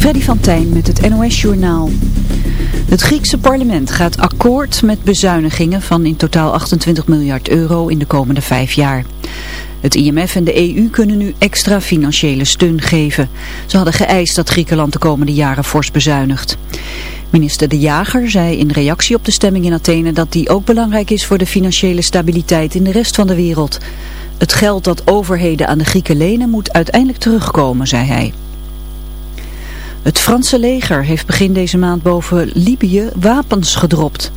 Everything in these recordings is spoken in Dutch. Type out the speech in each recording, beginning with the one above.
Freddy van Tijn met het NOS-journaal. Het Griekse parlement gaat akkoord met bezuinigingen van in totaal 28 miljard euro in de komende vijf jaar. Het IMF en de EU kunnen nu extra financiële steun geven. Ze hadden geëist dat Griekenland de komende jaren fors bezuinigt. Minister De Jager zei in reactie op de stemming in Athene dat die ook belangrijk is voor de financiële stabiliteit in de rest van de wereld. Het geld dat overheden aan de Grieken lenen moet uiteindelijk terugkomen, zei hij. Het Franse leger heeft begin deze maand boven Libië wapens gedropt.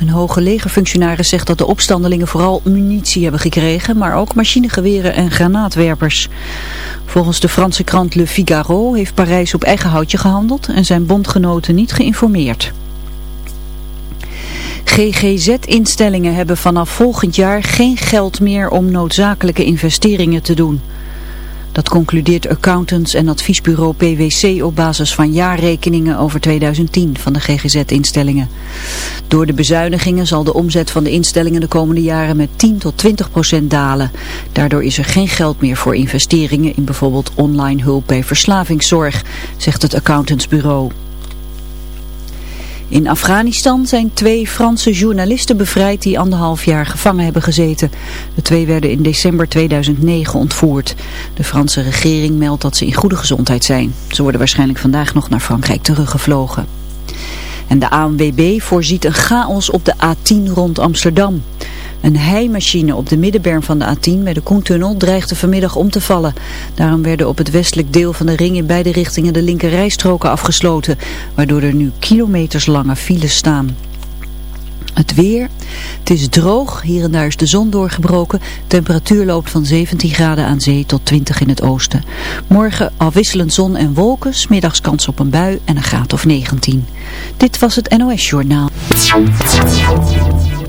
Een hoge legerfunctionaris zegt dat de opstandelingen vooral munitie hebben gekregen, maar ook machinegeweren en granaatwerpers. Volgens de Franse krant Le Figaro heeft Parijs op eigen houtje gehandeld en zijn bondgenoten niet geïnformeerd. GGZ-instellingen hebben vanaf volgend jaar geen geld meer om noodzakelijke investeringen te doen. Dat concludeert accountants en adviesbureau PwC op basis van jaarrekeningen over 2010 van de GGZ-instellingen. Door de bezuinigingen zal de omzet van de instellingen de komende jaren met 10 tot 20 procent dalen. Daardoor is er geen geld meer voor investeringen in bijvoorbeeld online hulp bij verslavingszorg, zegt het accountantsbureau. In Afghanistan zijn twee Franse journalisten bevrijd die anderhalf jaar gevangen hebben gezeten. De twee werden in december 2009 ontvoerd. De Franse regering meldt dat ze in goede gezondheid zijn. Ze worden waarschijnlijk vandaag nog naar Frankrijk teruggevlogen. En de ANWB voorziet een chaos op de A10 rond Amsterdam. Een heimachine op de middenberm van de A10 bij de Koentunnel dreigde vanmiddag om te vallen. Daarom werden op het westelijk deel van de ring in beide richtingen de linkerrijstroken afgesloten, waardoor er nu kilometerslange files staan. Het weer. Het is droog. Hier en daar is de zon doorgebroken. Temperatuur loopt van 17 graden aan zee tot 20 in het oosten. Morgen afwisselend zon en wolken. Smiddags kans op een bui en een graad of 19. Dit was het NOS Journaal.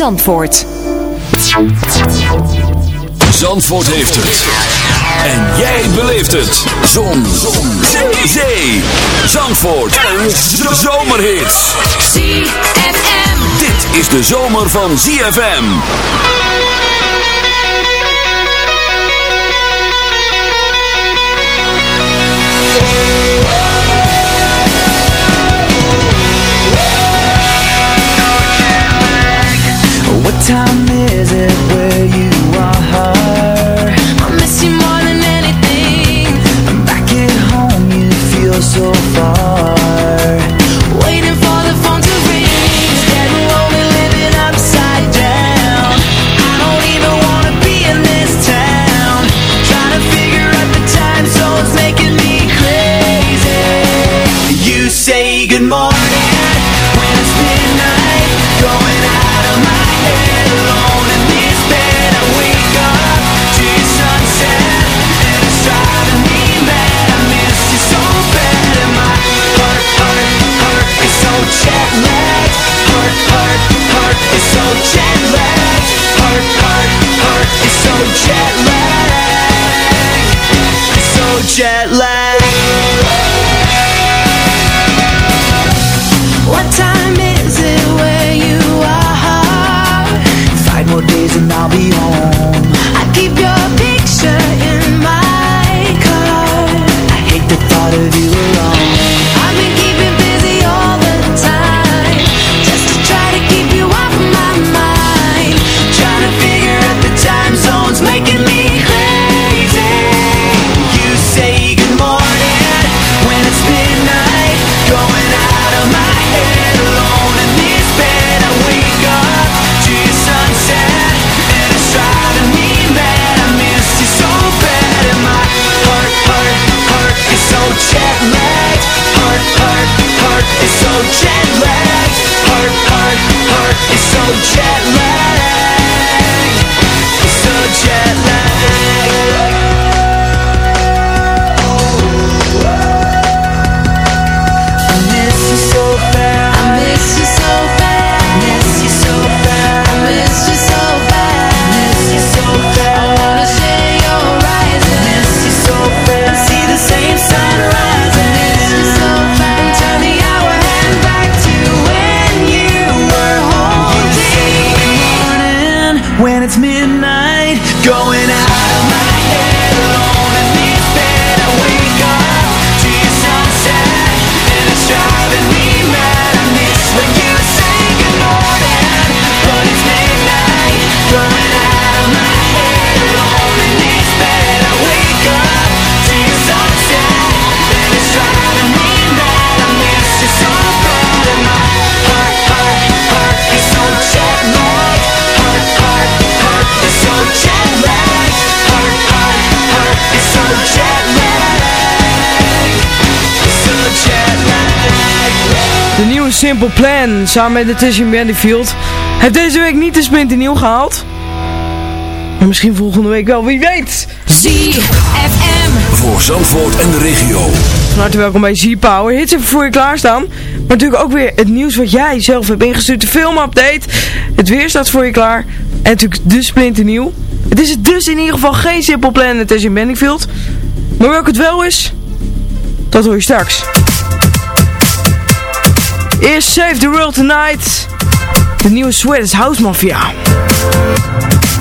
Zandvoort. Zandvoort heeft het. En jij beleeft het. Zon. Zon. Zee. Zee. Zandvoort. En zomerhits. ZFM. Dit is de zomer van ZFM. Time is it where you are? I miss you more than anything. Back at home you feel so far jet lagged Heart, heart, heart is so jet lagged It's so jet lagged What time is it where you are? Five more days and I'll be home Simple Plan samen met Natasha Bandyfield heeft deze week niet de splinternieuw gehaald. Maar misschien volgende week wel, wie weet. ZFM. Voor Zandvoort en de regio. Van harte welkom bij Z-Power. Hits even voor je klaarstaan. Maar natuurlijk ook weer het nieuws wat jij zelf hebt ingestuurd. De filmupdate. Het weer staat voor je klaar. En natuurlijk de splinternieuw. Het is dus in ieder geval geen Simple Plan Natasha Bandyfield. Maar welk het wel is, dat hoor je straks. Eerst Save the World Tonight. De nieuwe Swedish House Mafia.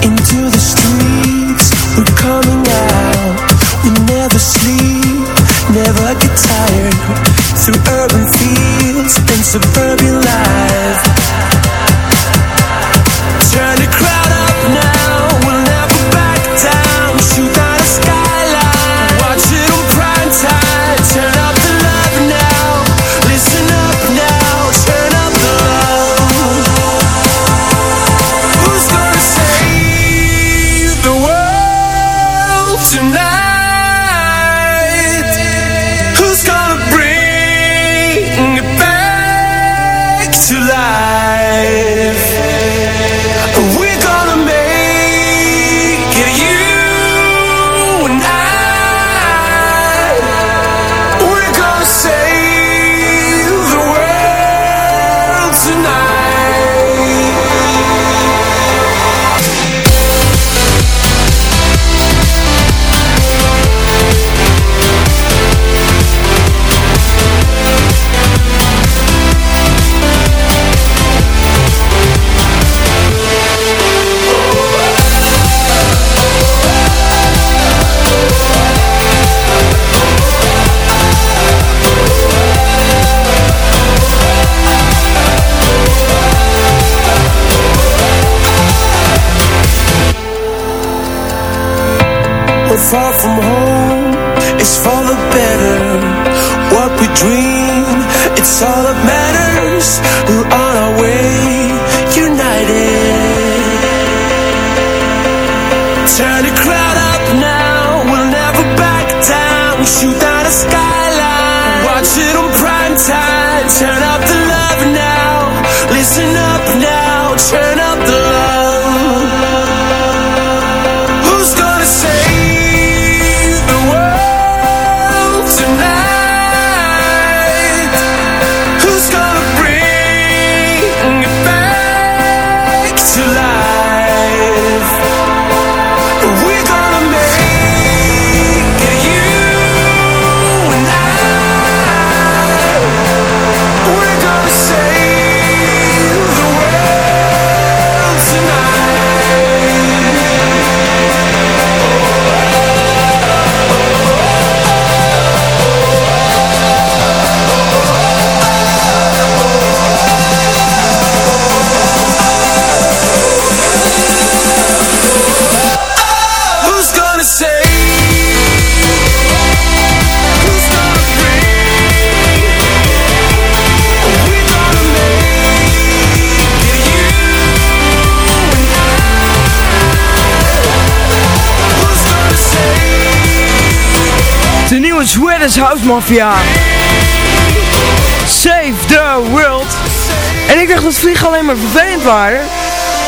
Into the streets, we're coming out. We never sleep, never get tired. Through urban fields and suburban life. Far from home, it's for the better. What we dream, it's all that matters. We're on our way, united. Turn the crowd up now, we'll never back down. Shoot out a skyline, watch it on prime time. Turn up the love now, listen up now, turn up Swedish House Mafia. Save the world. En ik dacht dat vliegen alleen maar vervelend waren.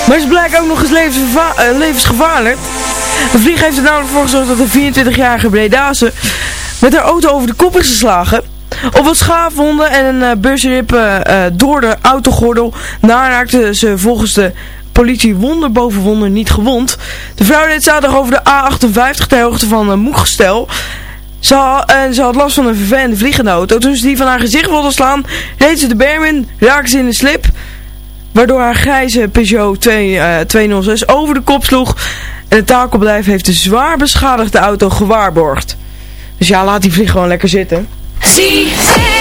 Maar ze blijken ook nog eens eh, levensgevaarlijk. Een vlieg heeft er namelijk voor gezorgd dat een 24-jarige Bredase met haar auto over de kop is geslagen. Op wat schaafwonden en een uh, busrip eh, eh, door de autogordel na raakte ze volgens de politie wonder boven wonder niet gewond. De vrouw deed zaterdag over de A58 ter hoogte van uh, Moegestel. Ze had, en last van een vervelende vliegende auto. Toen ze die van haar gezicht wilde slaan, reed ze de berm in, raakte ze in de slip. Waardoor haar grijze Peugeot 2, eh, 206 over de kop sloeg. En het takelbedrijf heeft de zwaar beschadigde auto gewaarborgd. Dus ja, laat die vlieg gewoon lekker zitten. ZFM.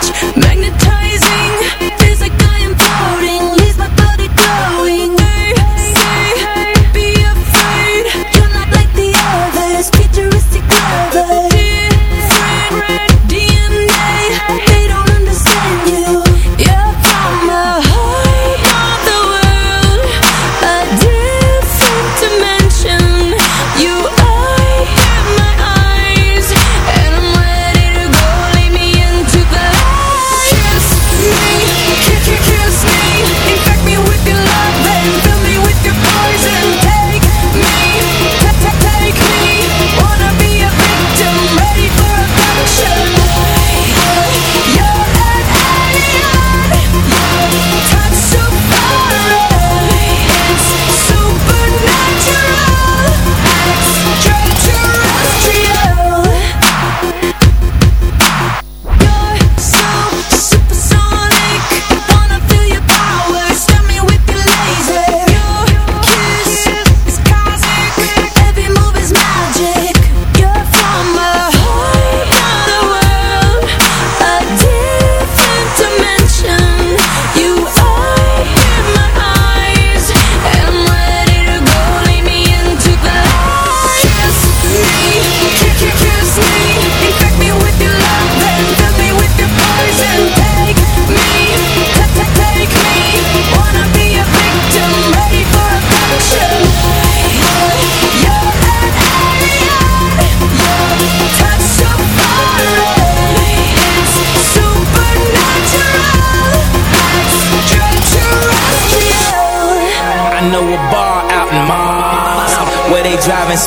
touch, magnetize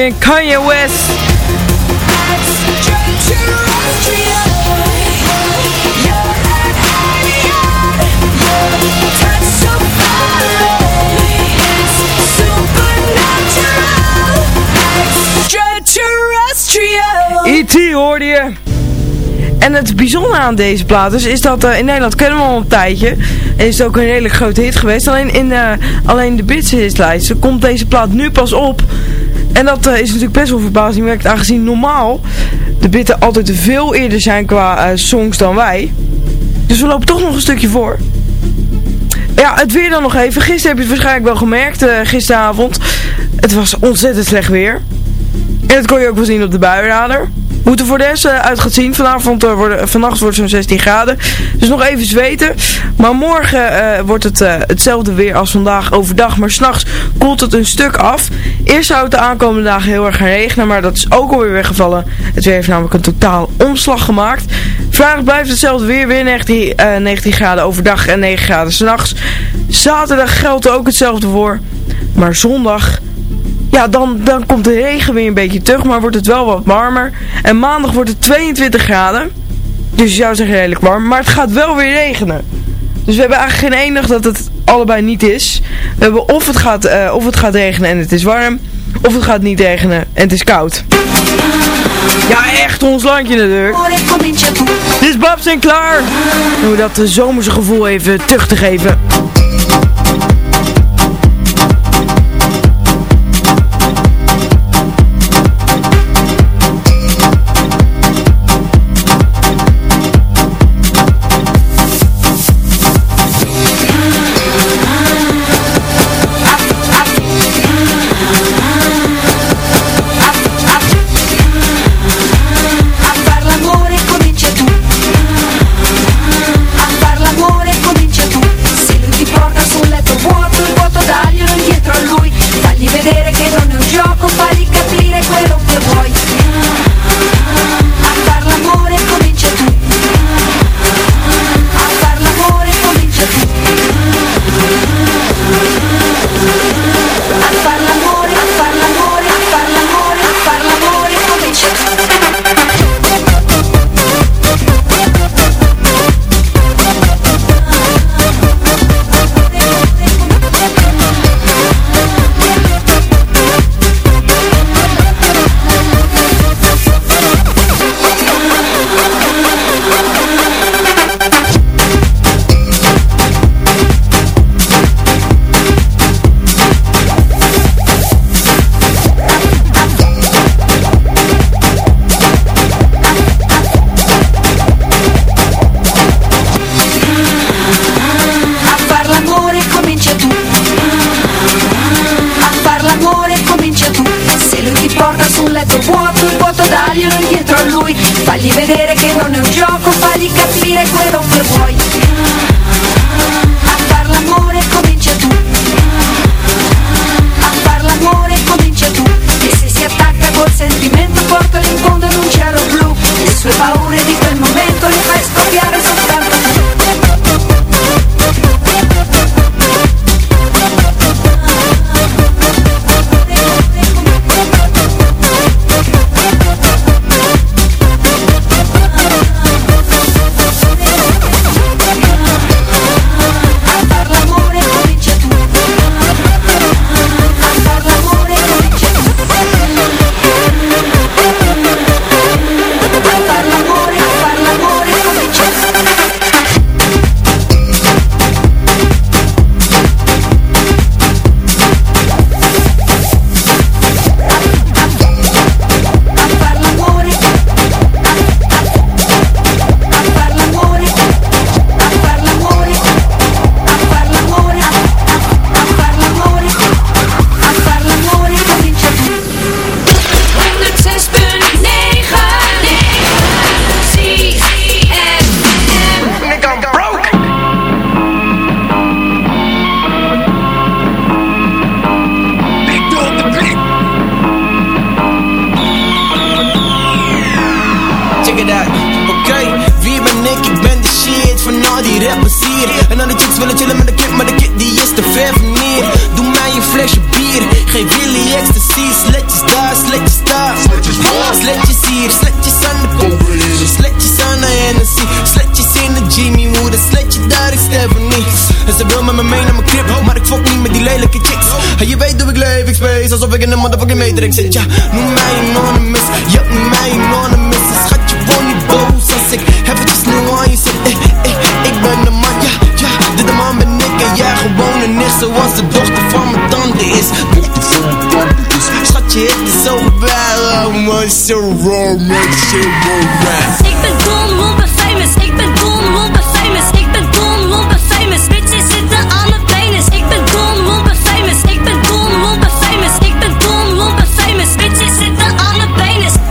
en Kanye West. E.T. hoorde je. En het bijzondere aan deze plaat is, dat eh, in Nederland kennen we al een tijdje. En is het ook een hele grote hit geweest. Alleen in eh, alleen de hitlijst komt deze plaat nu pas op. En dat eh, is natuurlijk best wel verbazingwekkend aangezien normaal de Bitten altijd veel eerder zijn qua eh, songs dan wij. Dus we lopen toch nog een stukje voor. Ja, het weer dan nog even. Gisteren heb je het waarschijnlijk wel gemerkt, eh, gisteravond. Het was ontzettend slecht weer. En dat kon je ook wel zien op de buienradar. Hoe het er voor de rest eh, uit gaat zien. Vanavond, eh, vannacht wordt het zo'n 16 graden. Dus nog even zweten. Maar morgen eh, wordt het hetzelfde weer als vandaag overdag. Maar s'nachts koelt het een stuk af. Eerst zou het de aankomende dagen heel erg gaan regenen. Maar dat is ook alweer weggevallen. Het weer heeft namelijk een totaal omslag gemaakt. Vrijdag blijft hetzelfde weer. Weer 19, eh, 19 graden overdag en 9 graden s'nachts. Zaterdag geldt er ook hetzelfde voor. Maar zondag ja, dan, dan komt de regen weer een beetje terug, maar wordt het wel wat warmer. En maandag wordt het 22 graden. Dus je zou zeggen redelijk warm, maar het gaat wel weer regenen. Dus we hebben eigenlijk geen dag dat het allebei niet is. We hebben of het gaat, eh, of het gaat regenen en het is warm, of het gaat niet regenen en het is koud. Ja, echt ons landje natuurlijk. Dit is Babs en klaar. Om dat eh, zomerse gevoel even terug te geven. Ja, noem mij anonymous. Ja, noem mij anonymous. Schat, je woont niet boos Als ik eventjes nu aan je zit. Eh, eh, Ik ben de man, ja, ja Dit de man ben ik. En jij gewoon een nicht Zoals de dochter van mijn tante is. Dochter van mijn tante is Schatje, het is zo bad Oh man, so raw, man, so raw Ik ben Don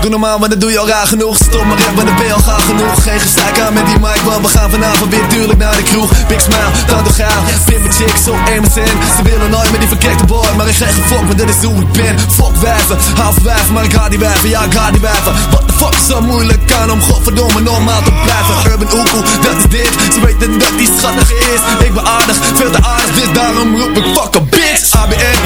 normaal, maar dat doe je al raar genoeg. Stop maar even, dan ben je al gaar genoeg. Geen gezeik aan met die mic, want we gaan vanavond weer duurlijk naar de kroeg. Big smile, toch gaan. Vind mijn chicks op MSN Ze willen nooit met die verkekte boy Maar ik geef geen fok, maar dat is hoe ik ben. Fok wijven, half wijven, maar ik haat die wijven. Ja, ik haat die wijven. What the fuck zo moeilijk aan om godverdomme normaal te blijven. Urban Oekoe, dat is dit. Ze weten dat die schattig is. Ik ben aardig, veel te aardig Dus daarom roep ik fuck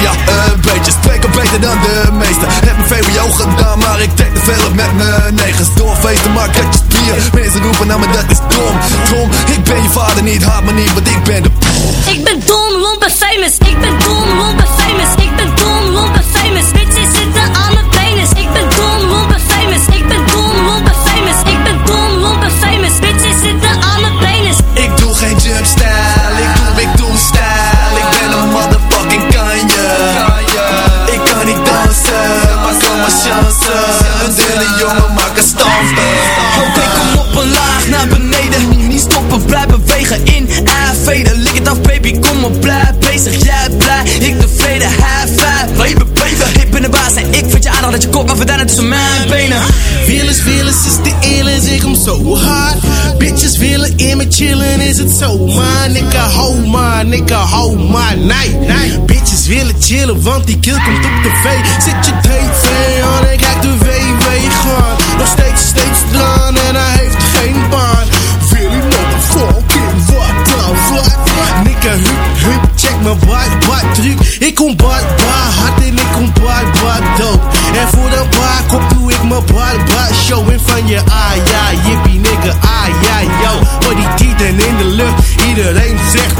ja, een beetje Twee keer beter dan de meeste Heb mijn VWO gedaan, maar ik denk te veel op met mijn negens Doorfeesten, maar je spier Mensen roepen naar me, dat is dom Tom, ik ben je vader niet, haat me niet, want ik ben de Ik ben dom, lomp en famous. Ik ben dom, lomp en famous. Ik ben dom, lomp en famous. Bitches zitten aan mijn penis. Ik ben dom, lomp en famous. Ik ben dom, lomp en famous. Ik ben dom, lomp en famous. Bitches zitten aan mijn penis. Ik doe geen jump Oké, kom op een laag naar beneden. Niet stoppen, blijf bewegen in aanveden Lik het af baby, kom op, blij bezig. Jij blij, ik tevreden, high five Baby, baby, ik ben de baas. En ik vind je aardig Dat je kop maar verdwijnen tussen mijn benen. Willens, willens is de eerlijk, zeg hem zo hard. Bitches willen in me chillen, is het zo? Maar nigga, hou maar, nigga, hou maar, nee, nee Bitches willen chillen, want die kill komt op tv Zet je tv aan en kijk de WW gaan Nog steeds Nigga, hup, hup, check mijn bad, bad truc. Ik kom bad, bad hard en ik kom bad, bad dood. En voor de bar kop doe ik mijn bad, bad show. En van je ah ja, jippie nigga, ah ja, yo. Voor die tieten in de lucht, iedereen zegt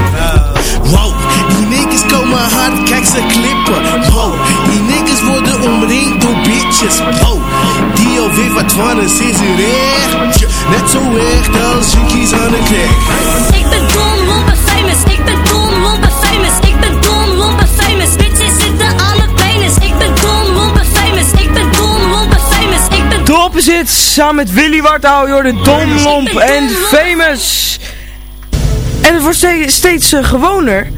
Wow, die niggas komen hard, kijk ze klippen Wow, die niggas worden omringd door bitches Wow, die al weet wat van is, is Tja, Net zo echt als jinkies aan de knek Ik ben dom, lomp en famous. Ik ben dom, lomp en famous. Ik ben dom, lomp en famous. Bitches zitten aan mijn penis. Ik ben dom, lomp en famous. Ik ben dom, lomp en famous. Ik ben De opposite, samen met Willy Wartouw, joh, de Dom, Lomp en Famous. En het wordt steeds, steeds eh, gewoner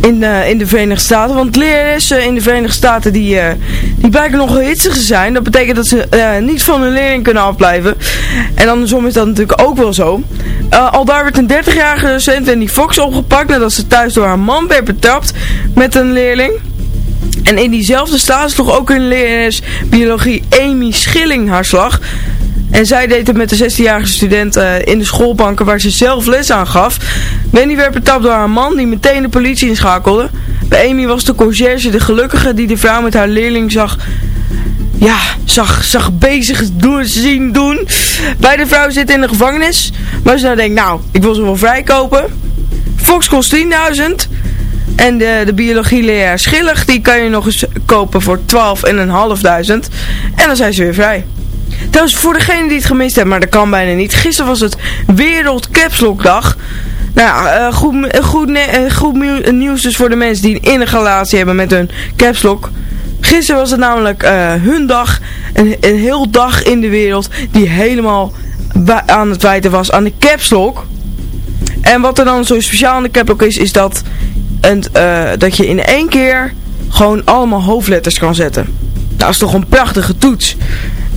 in, eh, in de Verenigde Staten. Want leraressen in de Verenigde Staten die, eh, die blijken nog hitsig te zijn. Dat betekent dat ze eh, niet van hun leerling kunnen afblijven. En andersom is dat natuurlijk ook wel zo. Eh, al daar werd een 30-jarige docent Wendy Fox opgepakt nadat ze thuis door haar man werd betrapt met een leerling. En in diezelfde staat sloeg ook een lerares biologie Amy Schilling haar slag. En zij deed het met de 16-jarige student eh, in de schoolbanken waar ze zelf les aan gaf. Wendy werd betapt door haar man die meteen de politie inschakelde. Bij Amy was de conciërge de gelukkige die de vrouw met haar leerling zag... Ja, zag, zag bezig doen, zien doen. Beide vrouwen zitten in de gevangenis. Maar ze nou denkt, nou, ik wil ze wel vrijkopen. Fox kost 10.000. En de, de biologieleraar Schillig, die kan je nog eens kopen voor 12.500. En dan zijn ze weer vrij. Trouwens, voor degene die het gemist hebben, maar dat kan bijna niet. Gisteren was het Wereld Caps Dag. Nou ja, eh, goed, eh, goed, eh, goed nieuw- nieuws dus voor de mensen die een innige relatie hebben met hun Caps Lock. Gisteren was het namelijk hun dag. Een, heel dag in de wereld die helemaal aan het wijten was aan de Caps Lock. En wat er dan zo speciaal aan de Caps Lock is, is dat, dat je in één keer gewoon allemaal hoofdletters kan zetten. Dat is toch een prachtige toets.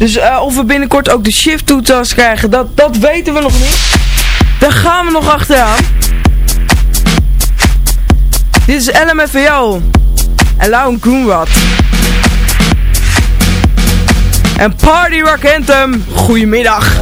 Dus eh, of we binnenkort ook de shift toets krijgen, dat, dat weten we nog niet. Daar gaan we nog achteraan. Dit is LMFAO. En Lauwen Groenrad. En Party Rock Anthem. Goedemiddag.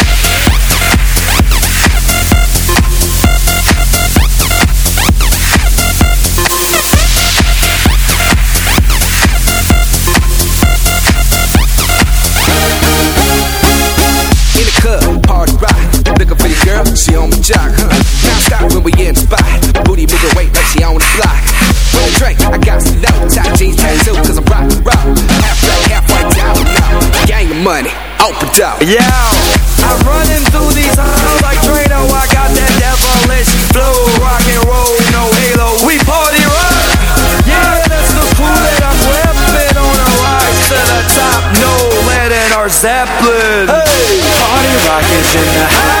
she on my jock, huh? Now stop when we in spot. Booty moving weight like she on the block. Don't drink, I got slow. Top jeans, tattoo, cause I'm rock and roll. Half black, half white, down low. Gang of money, open door. Yeah, I'm running through these halls like Trado. I got that devilish flow. Rock and roll, no halo. We party rock. Yeah, that's the crew that I'm repping on a rise to the top. No, letting our Zeppelin. Hey. Party rock is in the house.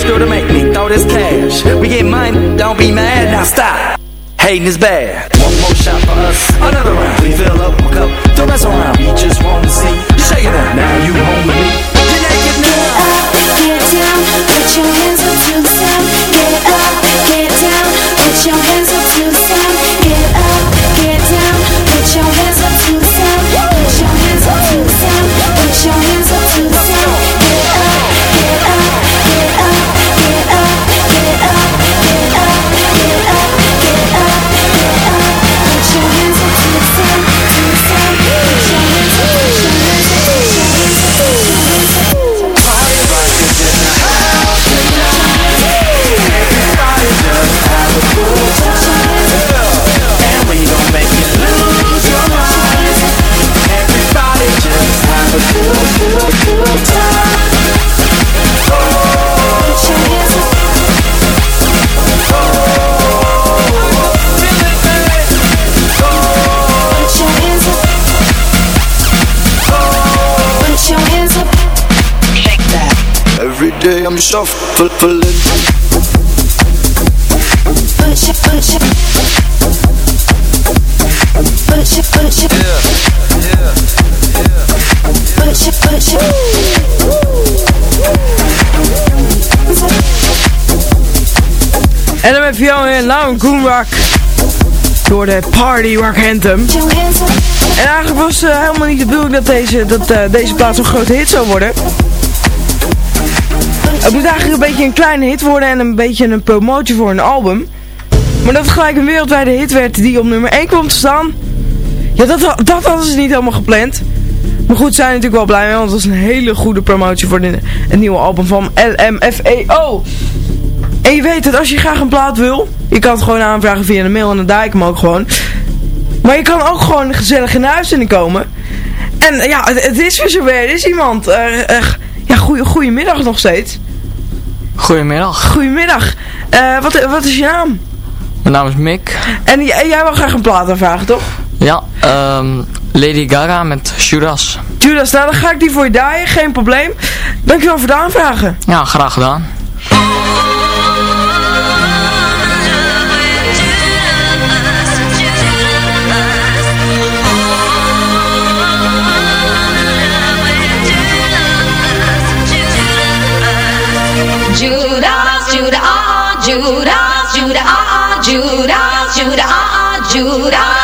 first girl to make me throw this cash. We get mine, don't be mad, now stop. Hating is bad. One more shot for us, another round. We fill up my cup, don't mess around. We just want to see you shaking it. Now you home with me. You're naked now. Get down, put your hands up to the sound. Get up, get down, put your hands Yeah, yeah, yeah. En dan heb je al een door de Party Rock Anthem. En eigenlijk was uh, helemaal niet de bedoeling dat deze, dat, eh, deze plaats een grote hit zou worden. Het moet eigenlijk een beetje een kleine hit worden en een beetje een promotie voor een album. Maar dat het gelijk een wereldwijde hit werd die op nummer 1 kwam te staan. Ja, dat, dat hadden ze niet helemaal gepland. Maar goed, zijn natuurlijk wel blij mee, want het was een hele goede promotie voor de, het nieuwe album van LMFAO. En je weet het, als je graag een plaat wil, je kan het gewoon aanvragen via de mail en dan dijk hem ook gewoon. Maar je kan ook gewoon gezellig in de uitzending komen. En ja, het, is weer zover. Er is iemand. ja, goeie, goedemiddag nog steeds. Goedemiddag, Goedemiddag. Eh, wat, wat is je naam? mijn naam is Mick. En jij, wil graag een plaat aanvragen, toch? Ja, ehm, Lady Gaga met Judas. Judas, nou dan ga ik die voor je draaien. Geen probleem. Dankjewel voor de aanvragen. Ja, graag gedaan. Judah, Judah, Judah.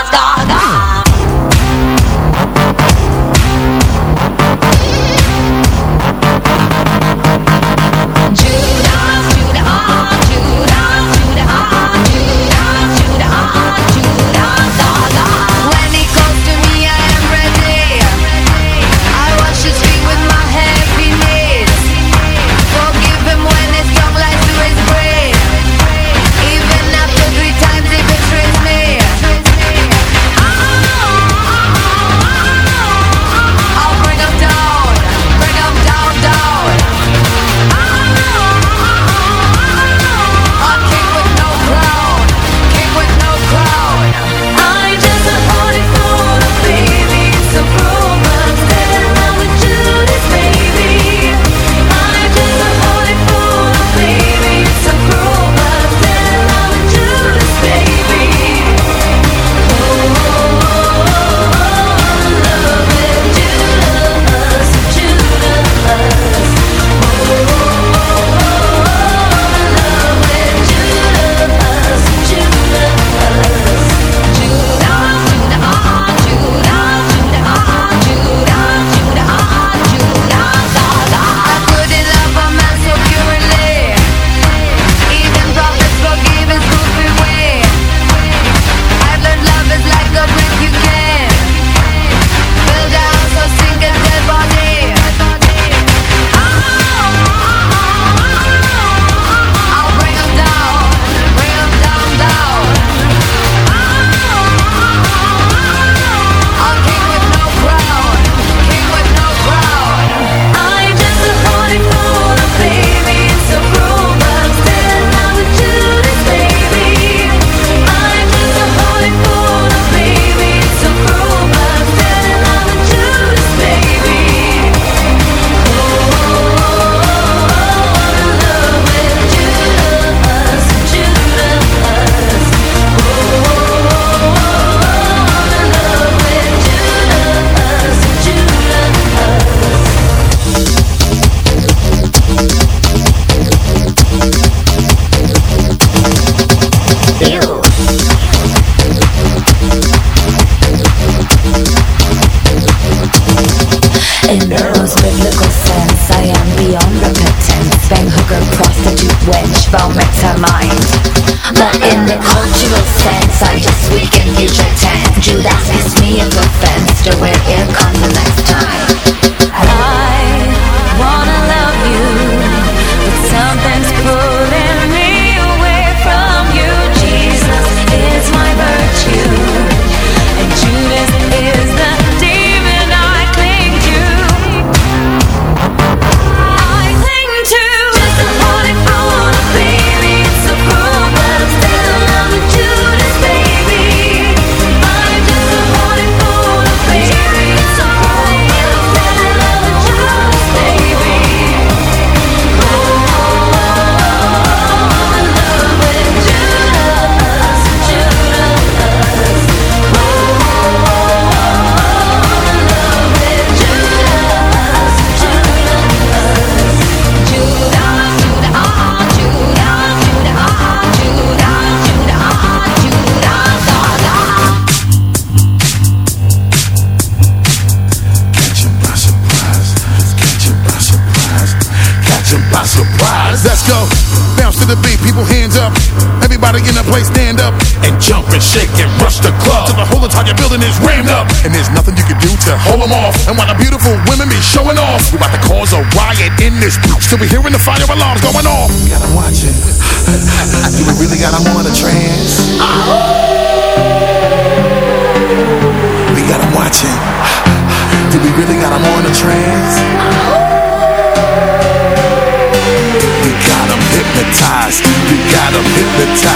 In this bitch. Till hearing the fire alarms going off. We got 'em watching. Do we really got 'em on a trance? We got 'em watching. Do we really got 'em on a trance? We got 'em hypnotized. We got 'em hypnotized.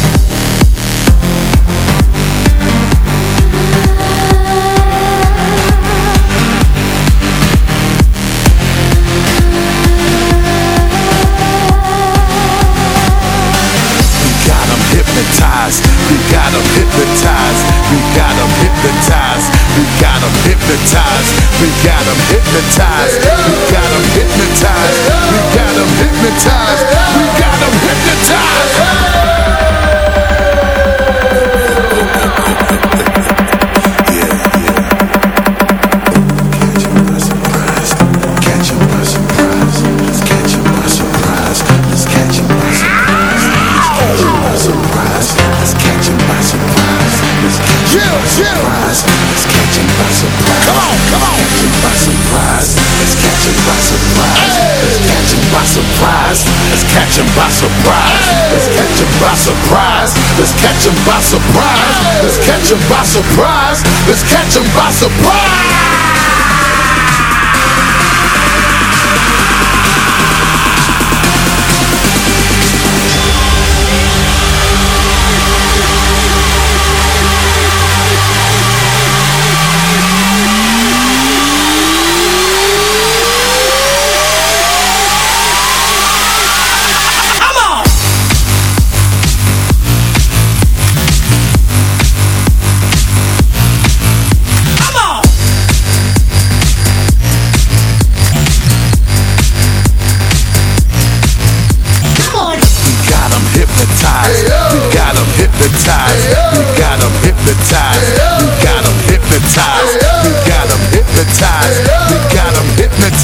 Thank you Let's catch by surprise. Let's catch by surprise. Let's catch by surprise.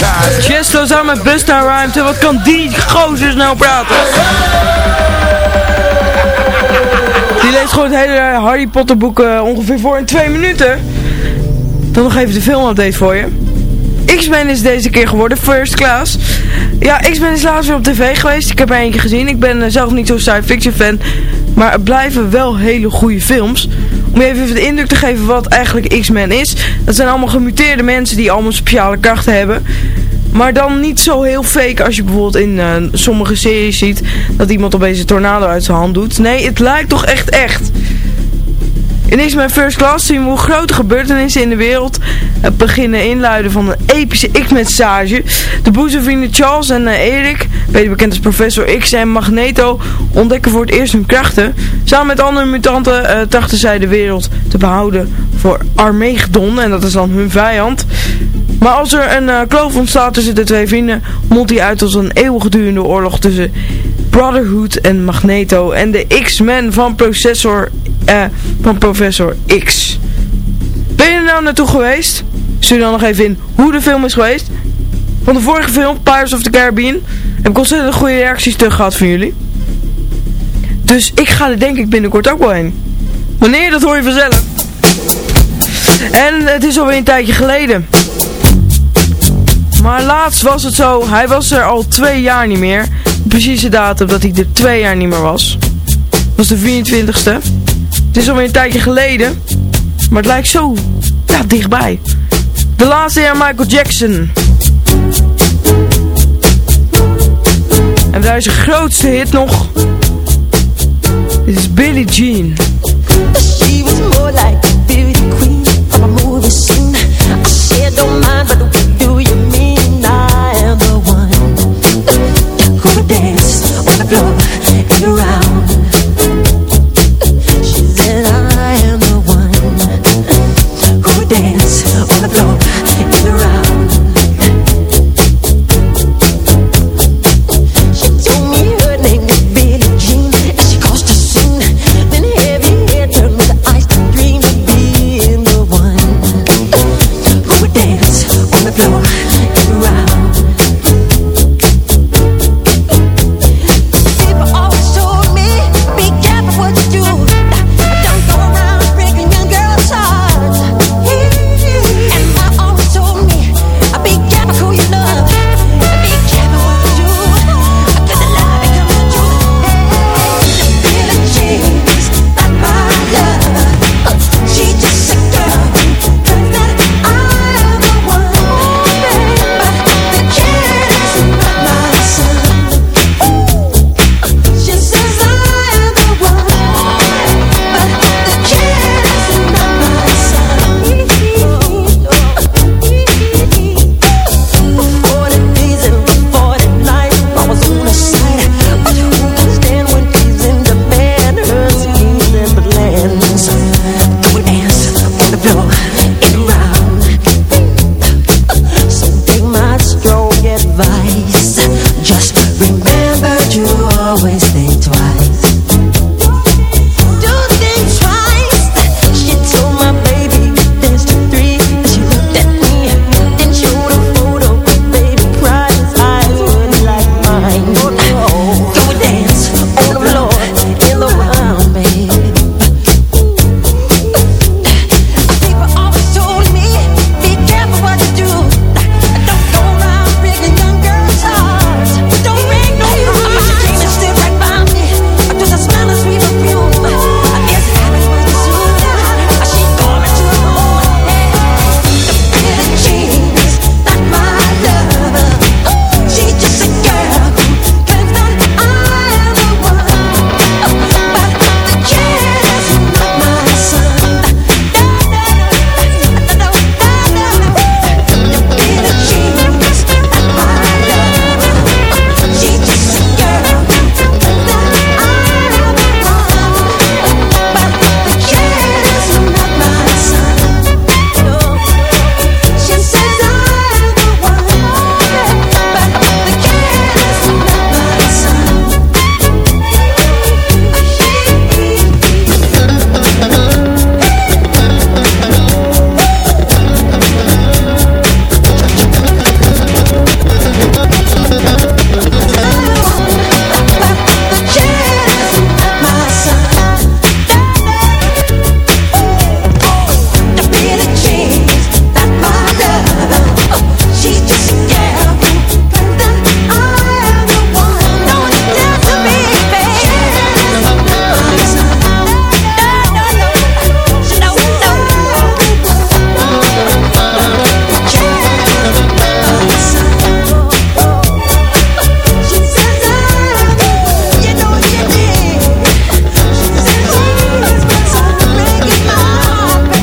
Hypnotized. Chesto samen met Busta Rhymes. En wat kan die gozer snel praten? Die leest gewoon het hele Harry Potter boek eh, ongeveer voor in twee minuten. Dan nog even de filmupdate voor je. X-Men is deze keer geworden, First Class. Ja, X-Men is laatst weer op tv geweest. Ik heb er eentje gezien. Ik ben eh, zelf niet zo'n science fiction fan. Maar het blijven wel hele goede films. Om even de indruk te geven wat eigenlijk X-Men is. Dat zijn allemaal gemuteerde mensen die allemaal speciale krachten hebben. Maar dan niet zo heel fake als je bijvoorbeeld in eh, sommige series ziet dat iemand opeens een tornado uit zijn hand doet. Nee, het lijkt toch echt echt. In X-Men First Class zien we hoe grote gebeurtenissen in de wereld het beginnen inluiden van een epische X-Men-stage. De boezemvrienden Charles en eh, Erik, beter bekend als Professor X en Magneto, ontdekken voor het eerst hun krachten. Samen met andere mutanten eh, trachten zij de wereld te behouden voor Armageddon, en dat is dan hun vijand. Maar als er een eh, kloof ontstaat tussen de twee vrienden, mondt die uit tot een eeuwigdurende oorlog tussen Brotherhood en Magneto en de X-Men van, processor, eh, van Professor X. Ben je er nou naartoe geweest? Stuur dan nog even in hoe de film is geweest. Van de vorige film, Pirates of the Caribbean, heb ik ontzettend goede reacties terug gehad van jullie. Dus ik ga er denk ik binnenkort ook wel heen. Wanneer, dat hoor je vanzelf. En het is alweer een tijdje geleden. Maar laatst was het zo, hij was er al twee jaar niet meer. Precieze datum dat hij er twee jaar niet meer was. was de 24ste. Het is alweer een tijdje geleden. Maar het lijkt zo ja, dichtbij. De laatste jaar Michael Jackson. En daar is zijn grootste hit nog. Dit is Billie Jean. She was more like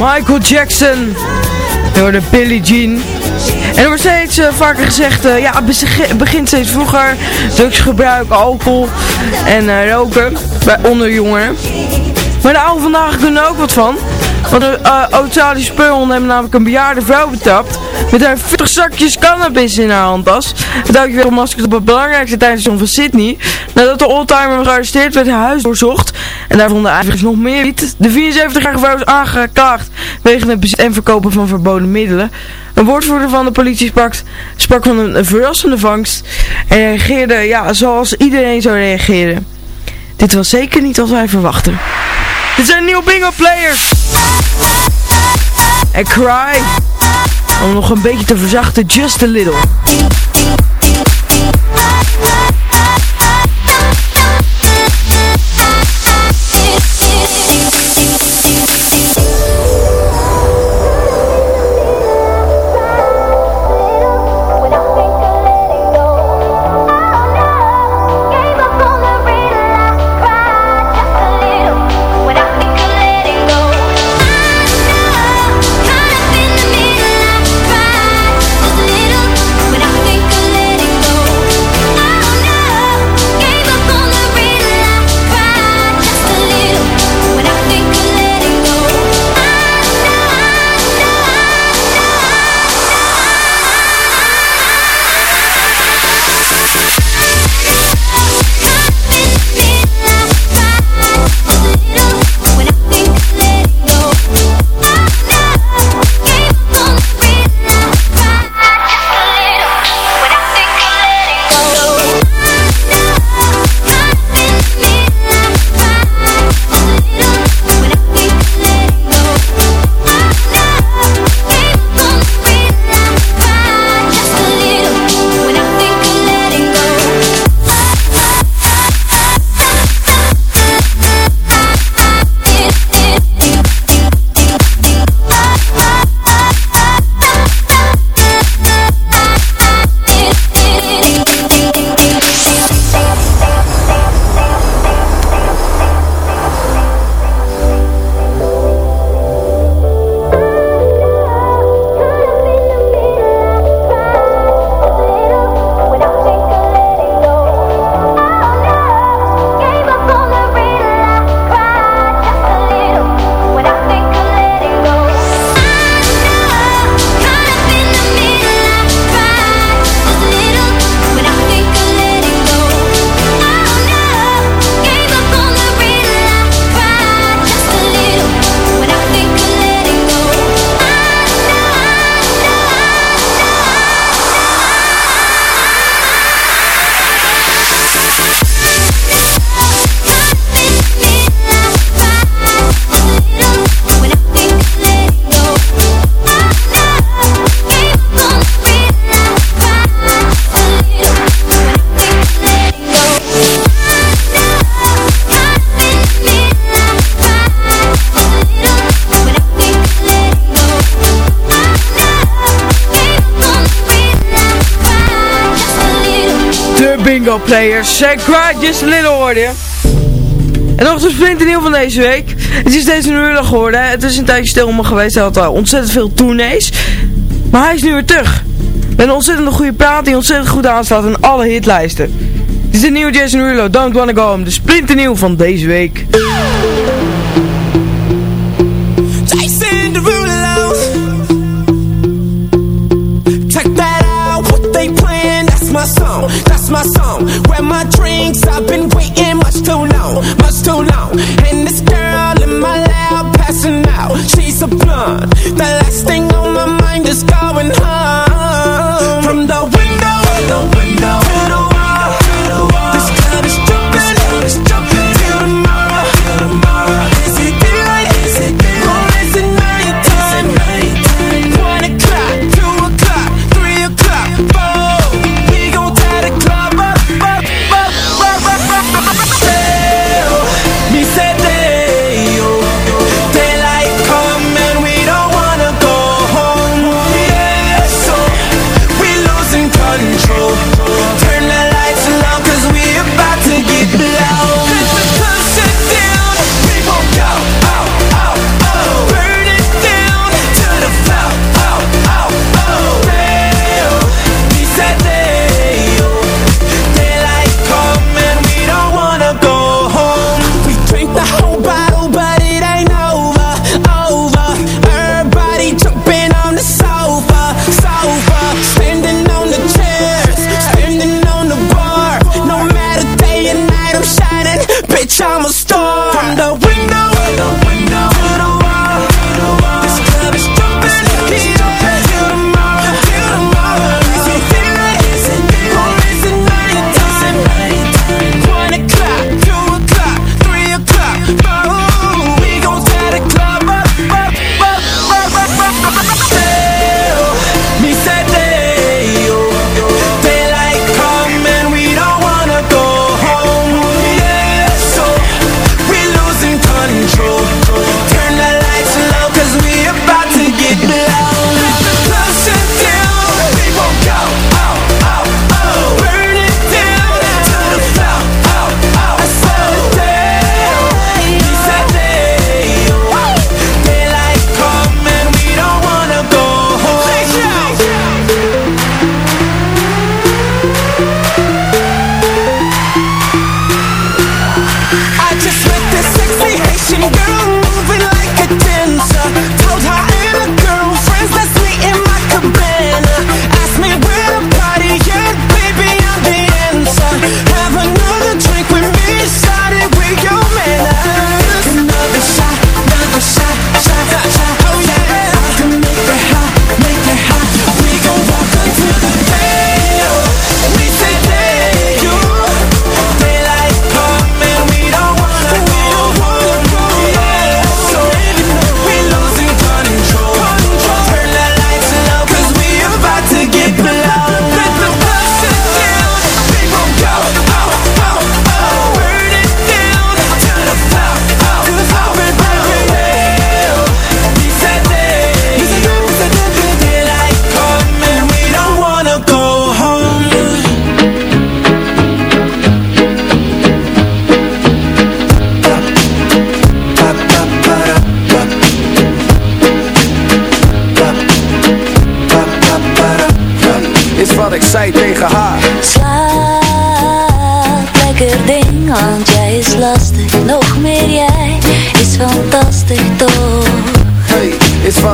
Michael Jackson. Door de Billie Jean. En er wordt steeds eh, vaker gezegd, eh, ja, het begint steeds vroeger. Drugsgebruik, alcohol en eh, roken bij onder jongeren. Maar de oude vandaag kunnen er ook wat van. Want de uh, Australische speurhonden hebben namelijk een bejaarde vrouw betapt. Met haar 40 zakjes cannabis in haar handtas. Het duikje werd gemaskerd op het belangrijkste tijdenstation van Sydney. Nadat de oldtimer gearresteerd werd, haar huis doorzocht. En daar vonden eigenlijk nog meer wiet. De 74-jarige vrouw is aangeklaagd wegen het en verkopen van verboden middelen. Een woordvoerder van de politie sprak, sprak van een verrassende vangst. En reageerde ja, zoals iedereen zou reageren. Dit was zeker niet wat wij verwachten. Dit zijn nieuwe bingo players. En Cry. Om nog een beetje te verzachten, just a little. Say cry just a little hoorde je. En nog een splinternieuw van deze week. Het is een uurdag geworden. Het is een tijdje stil om me geweest. Hij had al ontzettend veel tournees. Maar hij is nu weer terug. Met een ontzettend goede plaat die ontzettend goed aanslaat in alle hitlijsten. Dit is de nieuwe Jason Rulo, Don't Wanna Go Home. De splinternieuw van deze week. Jason. Check that out, what they playing, that's my song, that's my song. My drinks, I've been waiting much too long, much too long. And this girl in my lap passing out, she's a blonde.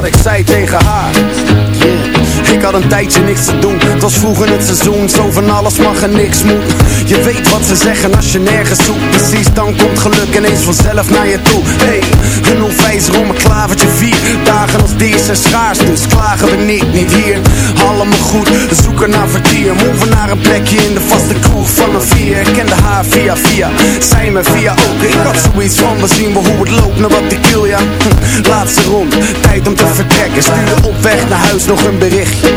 Ik zei tegen haar had een tijdje niks te doen. Het was vroeg in het seizoen Zo van alles mag en niks moet. Je weet wat ze zeggen als je nergens zoekt. Precies, dan komt geluk ineens vanzelf naar je toe. Hey, een onwijzer om een klavertje vier Dagen als deze schaars Dus klagen we niet, niet hier. Allemaal goed, we zoeken naar vertier. Move naar een plekje in de vaste kroeg van een vier. Ik kende haar via via Zij me via ook. Ik had zoiets van, we zien wel hoe het loopt Naar wat ik wil, ja. Hm, Laatste rond, tijd om te vertrekken. Stuurde op weg naar huis nog een berichtje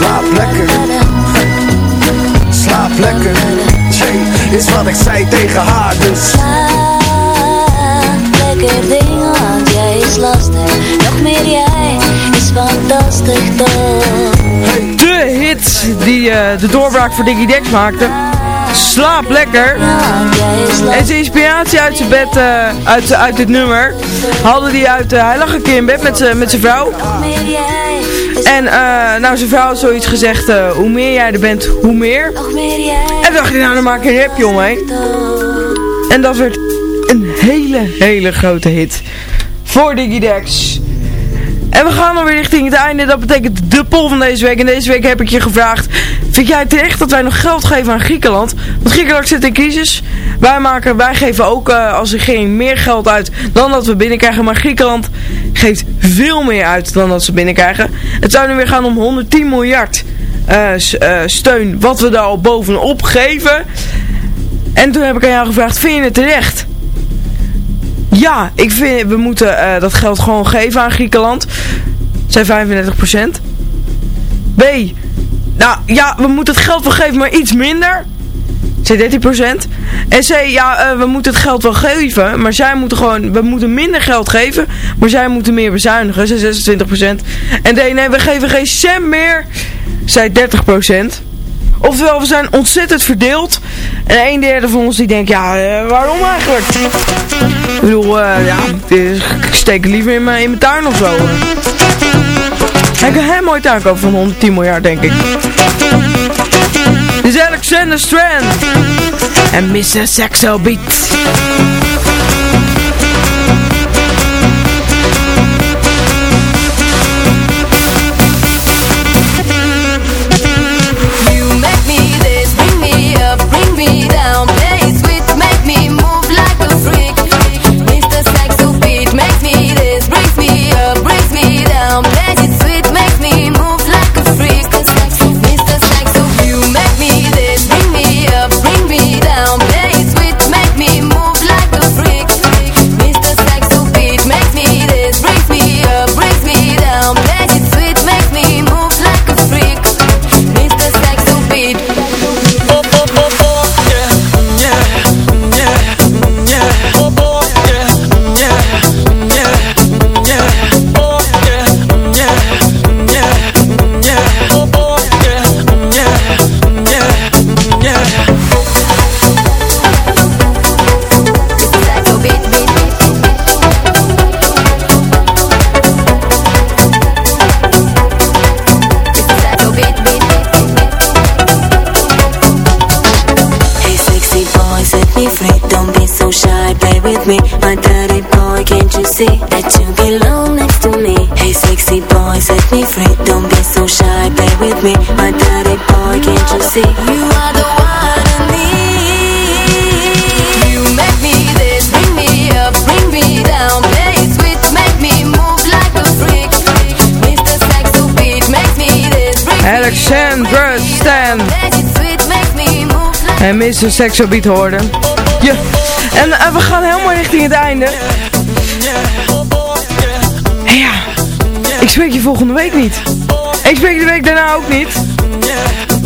Slaap lekker Slaap lekker Jay, is wat ik zei tegen haar dus Slaap lekker ding, want jij is lastig Nog meer jij is fantastisch toch De hit die eh, de doorbraak voor Diggy Dex maakte. Slaap lekker. En zijn inspiratie uit zijn bed, eh, uit, uit dit nummer, haalde hij uit, eh, hij lag een keer in bed met zijn met zijn vrouw. En eh, nou, zijn vrouw had zoiets gezegd, eh, hoe meer jij er bent, hoe meer. En dacht hij, nou dan maak ik een rapje omheen. En dat werd een hele, hele grote hit voor Diggy Dex. En we gaan alweer richting het einde. Dat betekent de poll van deze week. En deze week heb ik je gevraagd. Vind jij terecht dat wij nog geld geven aan Griekenland? Want Griekenland zit in crisis. Wij, maken, wij geven ook eh, als regering meer geld uit dan dat we binnenkrijgen. Maar Griekenland geeft veel meer uit dan dat ze binnenkrijgen. Het zou nu weer gaan om 110 miljard eh, eh, steun. Wat we daar al bovenop geven. En toen heb ik aan jou gevraagd. Vind je het terecht? Ja, ik vind we moeten dat geld gewoon geven aan Griekenland. Zijn 35%. B. Nou ja, we moeten het geld wel geven, maar iets minder. Zij 13%. En C. Ja, eh, we moeten het geld wel geven, maar zij moeten gewoon, we moeten minder geld geven, maar zij moeten meer bezuinigen. Zij 26%. En D. Nee, we geven geen cent meer. Zij 30%. Oftewel, we zijn ontzettend verdeeld. En een derde van ons die denkt, ja, eh, waarom eigenlijk? Ik bedoel, eh, ja, ik steek liever in mijn, in mijn tuin of zo. Ik kan een mooi tuin kopen van 110 miljard, denk ik. Dit is Alexander Strand. En Mr. Saxo Beat. En Mr. Sexo Beat hoorde. Ja. En eh, we gaan helemaal richting het einde. Ja. Ik spreek je volgende week niet. Ik spreek de week daarna ook niet.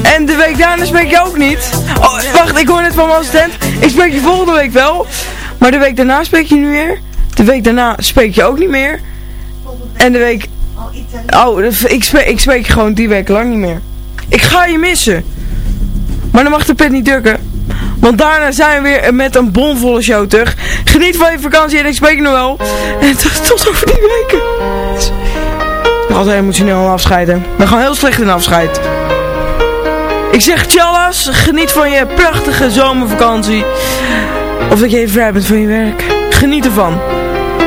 En de week daarna spreek je ook niet. Oh, wacht, ik hoor net van mijn assistent. Ik spreek je volgende week wel. Maar de week daarna spreek je niet meer. De week daarna spreek je ook niet meer. En de week... Oh, ik spreek, ik spreek je gewoon die week lang niet meer. Ik ga je missen. Maar dan mag de pet niet drukken. Want daarna zijn we weer met een bomvolle show terug. Geniet van je vakantie en ik spreek nog wel. En tot, over die weken. Altijd emotioneel een afscheid hè. We gaan heel slecht in afscheid. Ik zeg tjallas, geniet van je prachtige zomervakantie. Of dat je even vrij bent van je werk. Geniet ervan.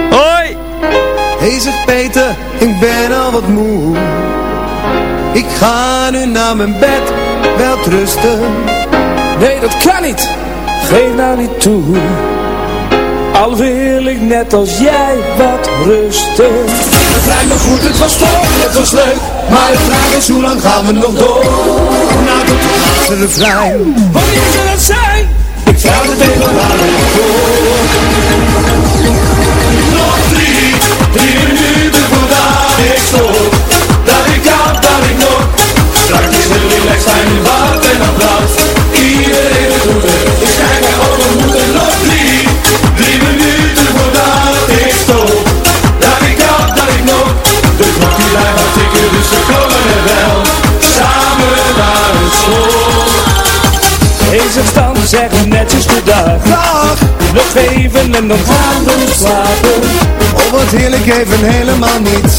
Hoi! Hey zeg Peter, ik ben al wat moe Ik ga nu naar mijn bed, wel rusten Nee, dat kan niet. Geef nou niet toe. Al wil ik net als jij wat rusten. Begrijp me goed, het was tof, het was leuk Maar de vraag is, hoe lang gaan we nog door? Nou, tot het laatste refrein Wanneer zal het zijn? Ik vraag het even aan het door Nog drie, drie minuten voordat ik stop Dat ik kan, dat ik nog Straks is de relaxtime in water en applaus Iedereen is goed, ik kijk naar we moeten nog drie Drie minuten voordat ik stop Dat ik kan, dat ik nog De klok die blijft tikken, dus we komen er wel Samen naar het slot Deze stand zeggen netjes goedag. Dag! Nog even en dan gaan we slapen. Oh wat heerlijk even helemaal niets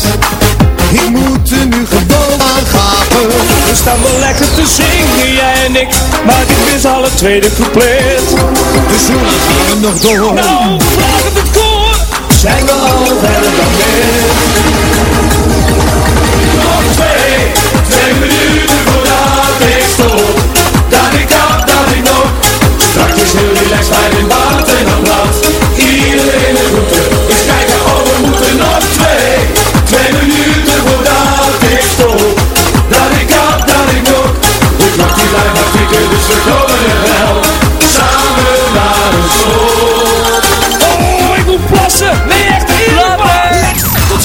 Ik moet er nu gewoon aan gapen We staan wel lekker te zingen, jij en ik. Maar dit is al het tweede couplet. Dus hoe lang gaan we nog door? Nou, vraag het het koor. Zijn we al verder dan dit? Nog twee, twee minuten voordat ik stop Dat ik kan, dat ik nog Straks is heel relaxed bij de bad en dan blad Iedereen de route